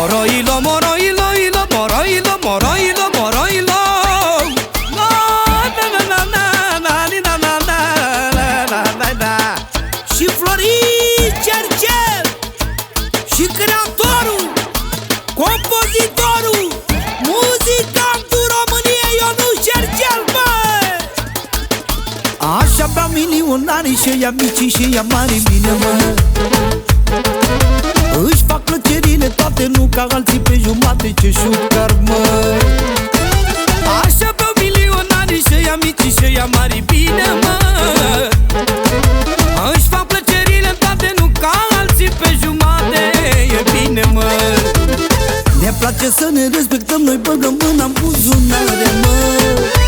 Moroilo, moroilo, ilo, moroilo, moroilo, moroilo Na, na, na, na, na, na, li, na, na, na, na, na, na, na. Și Florin Cercel Și creatorul Compozitorul Muzicantul României Ionuț Cercel, băi! Așa bea milionarii și ea mici și ea mari bine, mă Își fac plăcerile toate, nu ca alții pe jumate ce șucar, mă. Așa beau milionarii și ea mici și ea mari bine, mă. Își fac plăcerile toate, nu ca alții pe jumate E bine, mă. Ne place să ne respectăm, noi băgăm mâna în buzunare, mă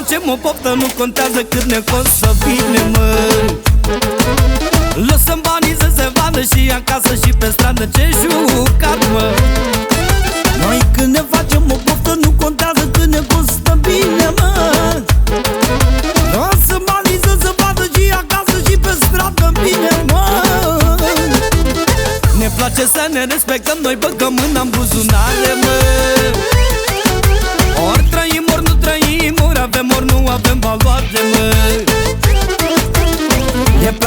facem o poftă Nu contează cât ne costă bine, mă Lăsăm banii să se vadă și acasă și pe stradă ce jucat, mă. Noi când ne facem o poftă Nu contează cât ne costă bine, mă. Lăsăm banii să se vadă și acasă și pe stradă bine, mă. Ne place să ne respectăm Noi băgăm mâna în buzunare, mă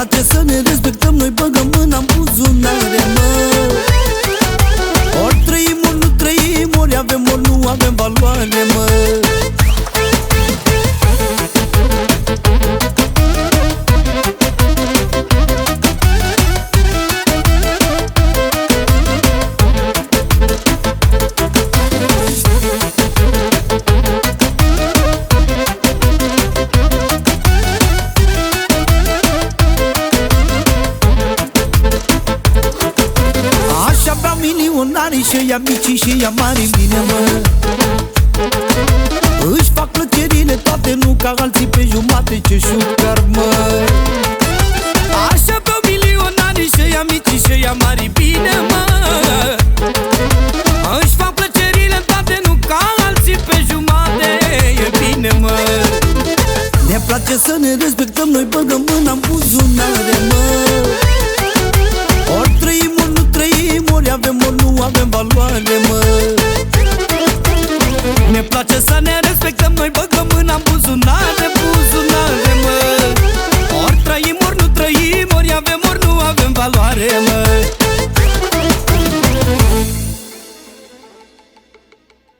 Ne place milionarii și ea mici și ea mari bine, mă. Își fac plăcerile toate, nu ca alții pe jumate ce șucar, mă. Așa beau milionarii și ea mici și ea mari bine, mă. Își fac plăcerile toate, nu ca alții pe jumate E bine, mă. Ne place să ne respectăm, noi băgăm mâna în buzunare, uităm Noi băgăm mâna în buzunare, buzunare, mă. Ori trăim, ori nu trăim Ori avem, ori nu avem valoare, mă.